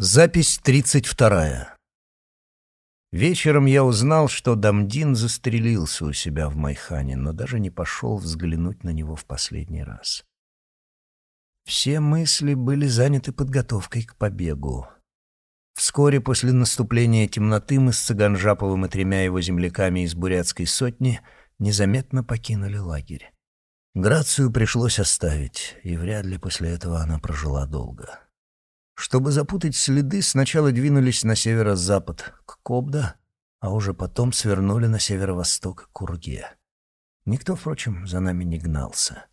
Запись 32. Вечером я узнал, что Дамдин застрелился у себя в Майхане, но даже не пошел взглянуть на него в последний раз. Все мысли были заняты подготовкой к побегу. Вскоре после наступления темноты мы с Цыганжаповым и тремя его земляками из бурятской сотни незаметно покинули лагерь. Грацию пришлось оставить, и вряд ли после этого она прожила долго. Чтобы запутать следы, сначала двинулись на северо-запад, к Кобда, а уже потом свернули на северо-восток, к Урге. Никто, впрочем, за нами не гнался.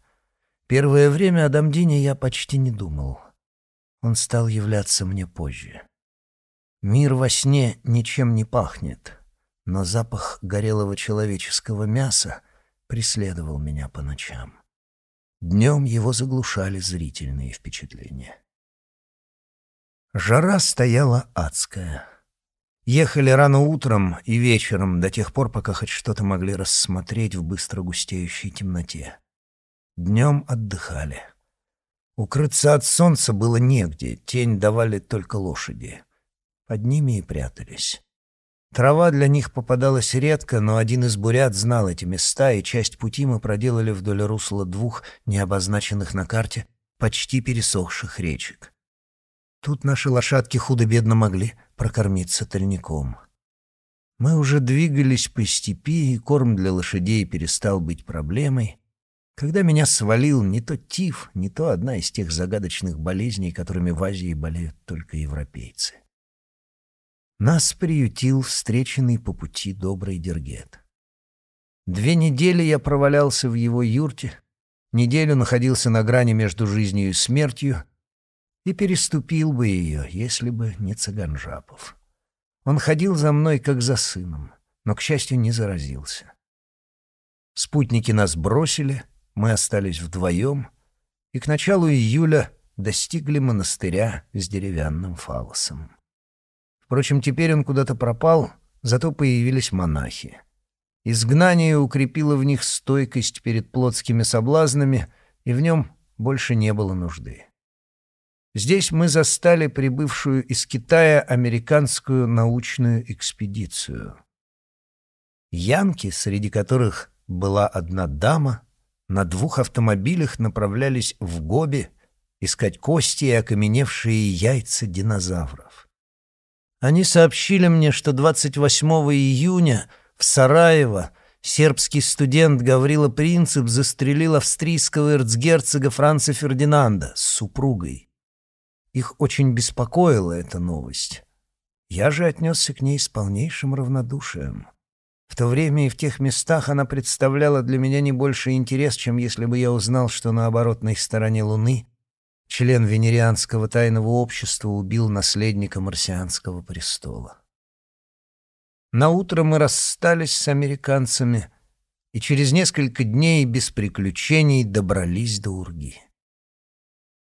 Первое время о Дамдине я почти не думал. Он стал являться мне позже. Мир во сне ничем не пахнет, но запах горелого человеческого мяса преследовал меня по ночам. Днем его заглушали зрительные впечатления. Жара стояла адская. Ехали рано утром и вечером, до тех пор, пока хоть что-то могли рассмотреть в быстро густеющей темноте. Днем отдыхали. Укрыться от солнца было негде, тень давали только лошади. Под ними и прятались. Трава для них попадалась редко, но один из бурят знал эти места, и часть пути мы проделали вдоль русла двух, не обозначенных на карте, почти пересохших речек. Тут наши лошадки худо-бедно могли прокормиться тальником. Мы уже двигались по степи, и корм для лошадей перестал быть проблемой, когда меня свалил не то тиф, не то одна из тех загадочных болезней, которыми в Азии болеют только европейцы. Нас приютил встреченный по пути добрый Дергет. Две недели я провалялся в его юрте, неделю находился на грани между жизнью и смертью — и переступил бы ее, если бы не Цыганжапов. Он ходил за мной, как за сыном, но, к счастью, не заразился. Спутники нас бросили, мы остались вдвоем, и к началу июля достигли монастыря с деревянным фалосом. Впрочем, теперь он куда-то пропал, зато появились монахи. Изгнание укрепило в них стойкость перед плотскими соблазнами, и в нем больше не было нужды. Здесь мы застали прибывшую из Китая американскую научную экспедицию. Янки, среди которых была одна дама, на двух автомобилях направлялись в Гоби искать кости и окаменевшие яйца динозавров. Они сообщили мне, что 28 июня в Сараево сербский студент Гаврила Принцип застрелил австрийского эрцгерцога Франца Фердинанда с супругой. Их очень беспокоила эта новость. Я же отнесся к ней с полнейшим равнодушием. В то время и в тех местах она представляла для меня не больше интерес, чем если бы я узнал, что на оборотной стороне Луны член Венерианского тайного общества убил наследника марсианского престола. На утро мы расстались с американцами и через несколько дней без приключений добрались до Урги.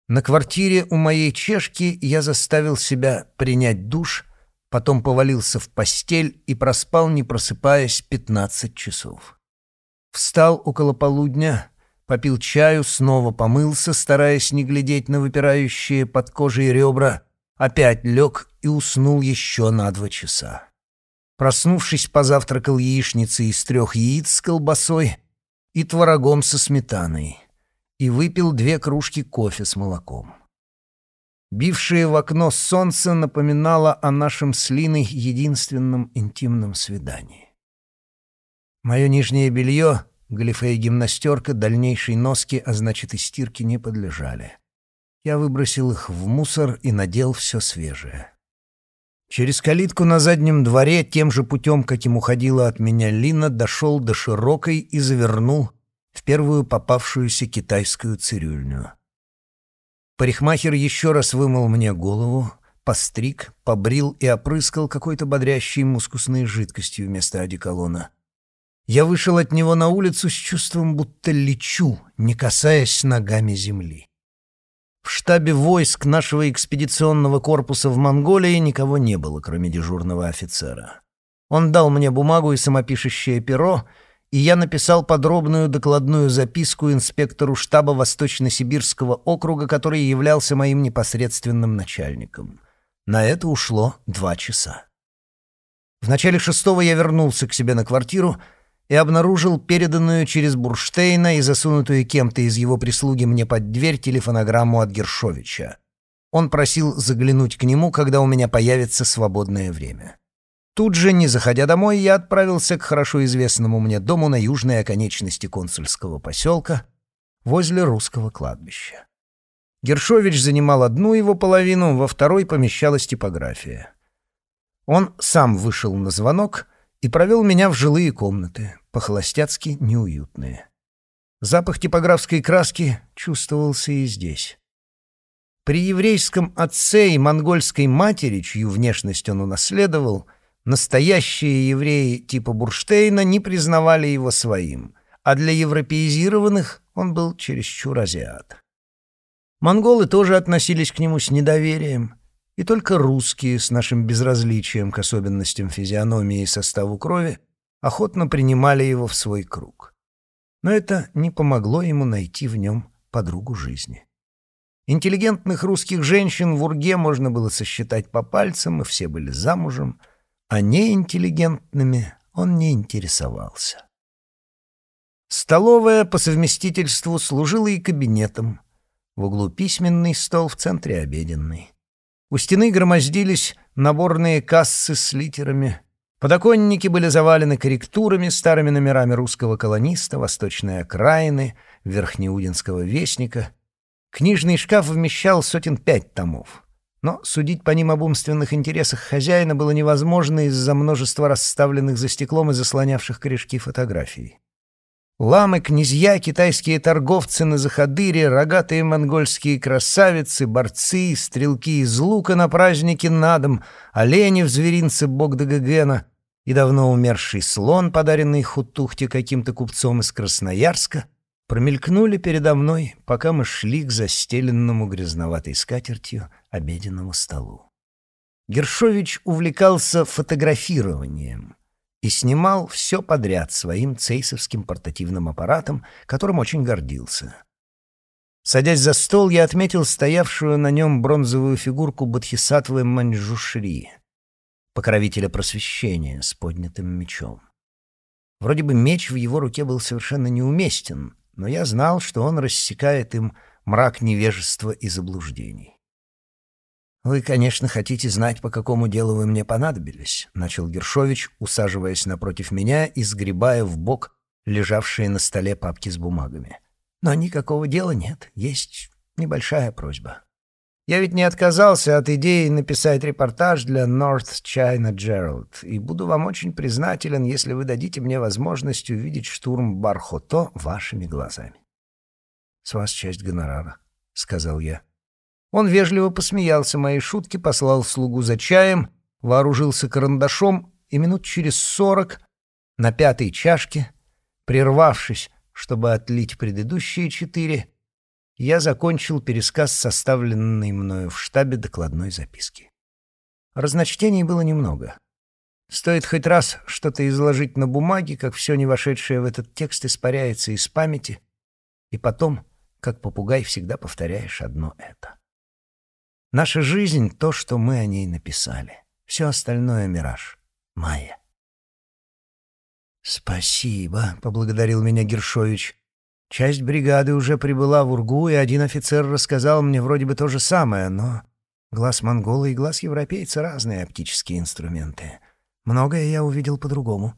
На квартире у моей чешки я заставил себя принять душ, потом повалился в постель и проспал, не просыпаясь, 15 часов. Встал около полудня, попил чаю, снова помылся, стараясь не глядеть на выпирающие под кожей ребра, опять лег и уснул еще на два часа. Проснувшись, позавтракал яичницей из трех яиц с колбасой и творогом со сметаной и выпил две кружки кофе с молоком. Бившее в окно солнце напоминало о нашем с Линой единственном интимном свидании. Мое нижнее белье, галифе и гимнастерка, дальнейшей носки, а значит и стирки, не подлежали. Я выбросил их в мусор и надел все свежее. Через калитку на заднем дворе, тем же путем, каким уходила от меня Лина, дошел до широкой и завернул в первую попавшуюся китайскую цирюльню. Парикмахер еще раз вымыл мне голову, постриг, побрил и опрыскал какой-то бодрящей мускусной жидкостью вместо одеколона. Я вышел от него на улицу с чувством, будто лечу, не касаясь ногами земли. В штабе войск нашего экспедиционного корпуса в Монголии никого не было, кроме дежурного офицера. Он дал мне бумагу и самопишущее перо — и я написал подробную докладную записку инспектору штаба Восточно-Сибирского округа, который являлся моим непосредственным начальником. На это ушло два часа. В начале шестого я вернулся к себе на квартиру и обнаружил переданную через Бурштейна и засунутую кем-то из его прислуги мне под дверь телефонограмму от Гершовича. Он просил заглянуть к нему, когда у меня появится свободное время. Тут же, не заходя домой, я отправился к хорошо известному мне дому на южной оконечности консульского поселка возле русского кладбища. Гершович занимал одну его половину, во второй помещалась типография. Он сам вышел на звонок и провел меня в жилые комнаты, по-холостяцки неуютные. Запах типографской краски чувствовался и здесь. При еврейском отце и монгольской матери, чью внешность он унаследовал, Настоящие евреи типа Бурштейна не признавали его своим, а для европеизированных он был чересчур азиат. Монголы тоже относились к нему с недоверием, и только русские с нашим безразличием к особенностям физиономии и составу крови охотно принимали его в свой круг. Но это не помогло ему найти в нем подругу жизни. Интеллигентных русских женщин в Урге можно было сосчитать по пальцам, и все были замужем — а неинтеллигентными он не интересовался. Столовая по совместительству служила и кабинетом. В углу письменный стол, в центре обеденный. У стены громоздились наборные кассы с литерами. Подоконники были завалены корректурами, старыми номерами русского колониста, восточной окраины, верхнеудинского вестника. Книжный шкаф вмещал сотен пять томов но судить по ним об умственных интересах хозяина было невозможно из-за множества расставленных за стеклом и заслонявших корешки фотографий. Ламы, князья, китайские торговцы на заходыре, рогатые монгольские красавицы, борцы, стрелки из лука на празднике на дом, олени в зверинце Богдагагена и давно умерший слон, подаренный Хутухте каким-то купцом из Красноярска, промелькнули передо мной, пока мы шли к застеленному грязноватой скатертью обеденному столу. Гершович увлекался фотографированием и снимал все подряд своим цейсовским портативным аппаратом, которым очень гордился. Садясь за стол, я отметил стоявшую на нем бронзовую фигурку Бодхисаттвы Маньчжушри, покровителя просвещения с поднятым мечом. Вроде бы меч в его руке был совершенно неуместен, но я знал, что он рассекает им мрак невежества и заблуждений. «Вы, конечно, хотите знать, по какому делу вы мне понадобились», — начал Гершович, усаживаясь напротив меня и сгребая в бок лежавшие на столе папки с бумагами. «Но никакого дела нет, есть небольшая просьба. Я ведь не отказался от идеи написать репортаж для North China Herald, и буду вам очень признателен, если вы дадите мне возможность увидеть штурм Бархото вашими глазами. — С вас часть гонорара, — сказал я. Он вежливо посмеялся моей шутке, послал слугу за чаем, вооружился карандашом, и минут через сорок на пятой чашке, прервавшись, чтобы отлить предыдущие четыре, я закончил пересказ составленной мною в штабе докладной записки. Разночтений было немного. Стоит хоть раз что-то изложить на бумаге, как все не вошедшее в этот текст испаряется из памяти, и потом, как попугай, всегда повторяешь одно это. Наша жизнь — то, что мы о ней написали. Все остальное — мираж. Майя. «Спасибо», — поблагодарил меня Гершович. Часть бригады уже прибыла в Ургу, и один офицер рассказал мне вроде бы то же самое, но глаз монгола и глаз европейца — разные оптические инструменты. Многое я увидел по-другому.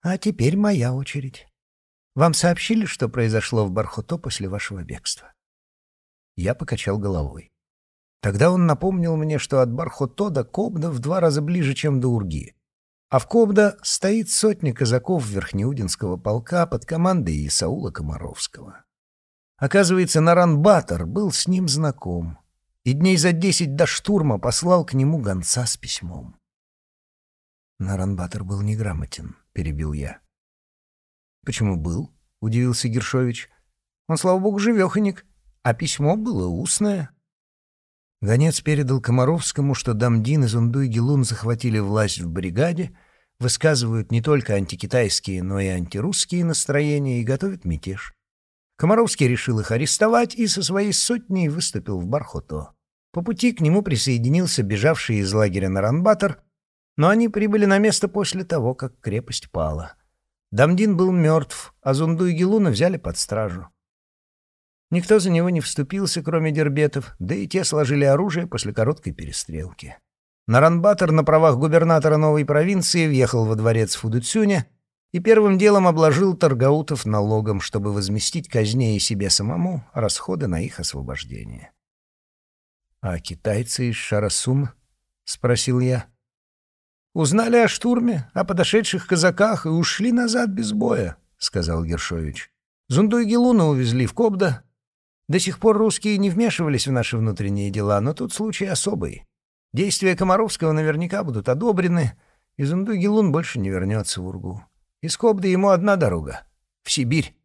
А теперь моя очередь. Вам сообщили, что произошло в Бархото после вашего бегства? Я покачал головой. Тогда он напомнил мне, что от Бархото до Кобда в два раза ближе, чем до Урги. А в Кобда стоит сотня казаков Верхнеудинского полка под командой Исаула Комаровского. Оказывается, Наран Батор был с ним знаком, и дней за десять до штурма послал к нему гонца с письмом. Наран Батор был неграмотен, перебил я. Почему был? удивился Гершович. Он, слава богу, живеханик, а письмо было устное. Гонец передал Комаровскому, что Дамдин и Зундуй-Гелун захватили власть в бригаде, высказывают не только антикитайские, но и антирусские настроения и готовят мятеж. Комаровский решил их арестовать и со своей сотней выступил в Бархото. По пути к нему присоединился бежавший из лагеря Наранбатор, но они прибыли на место после того, как крепость пала. Дамдин был мертв, а Зунду и Гелуна взяли под стражу. Никто за него не вступился, кроме дербетов, да и те сложили оружие после короткой перестрелки. Наранбатор на правах губернатора новой провинции въехал во дворец Фудуцюня и первым делом обложил торгаутов налогом, чтобы возместить казне и себе самому расходы на их освобождение. «А китайцы из Шарасун?» — спросил я. «Узнали о штурме, о подошедших казаках и ушли назад без боя», — сказал Гершович. «Зунду и Гелуна увезли в Кобда. До сих пор русские не вмешивались в наши внутренние дела, но тут случай особый. Действия Комаровского наверняка будут одобрены, и Зунду и Гелун больше не вернется в Ургу. Из Кобды ему одна дорога — в Сибирь».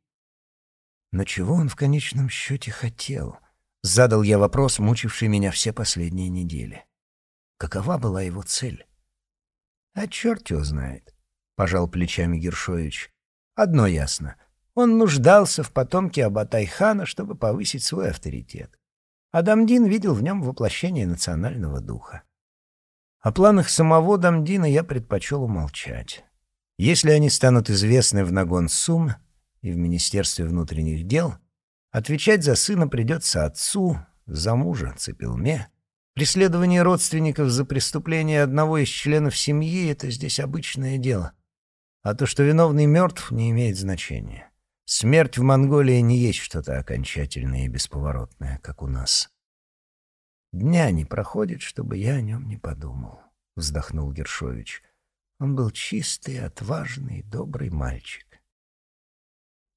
Но чего он в конечном счете хотел? Задал я вопрос, мучивший меня все последние недели. Какова была его цель? А черт его знает, — пожал плечами Гершович. Одно ясно. Он нуждался в потомке Абатай-хана, чтобы повысить свой авторитет. Адамдин видел в нем воплощение национального духа. О планах самого Дамдина я предпочел умолчать. Если они станут известны в Нагон Сум и в Министерстве внутренних дел, отвечать за сына придется отцу, за мужа Цепелме, Преследование родственников за преступление одного из членов семьи — это здесь обычное дело. А то, что виновный мертв, не имеет значения. Смерть в Монголии не есть что-то окончательное и бесповоротное, как у нас. «Дня не проходит, чтобы я о нем не подумал», — вздохнул Гершович. Он был чистый, отважный, добрый мальчик.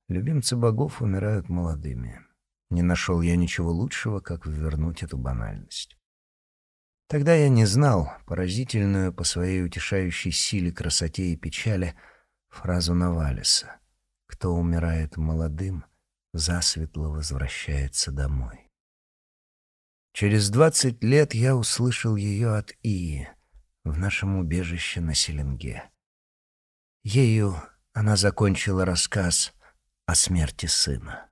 Любимцы богов умирают молодыми. Не нашел я ничего лучшего, как вернуть эту банальность. Тогда я не знал поразительную по своей утешающей силе, красоте и печали фразу Навалиса «Кто умирает молодым, засветло возвращается домой». Через двадцать лет я услышал ее от Ии в нашем убежище на Селенге. Ею она закончила рассказ о смерти сына.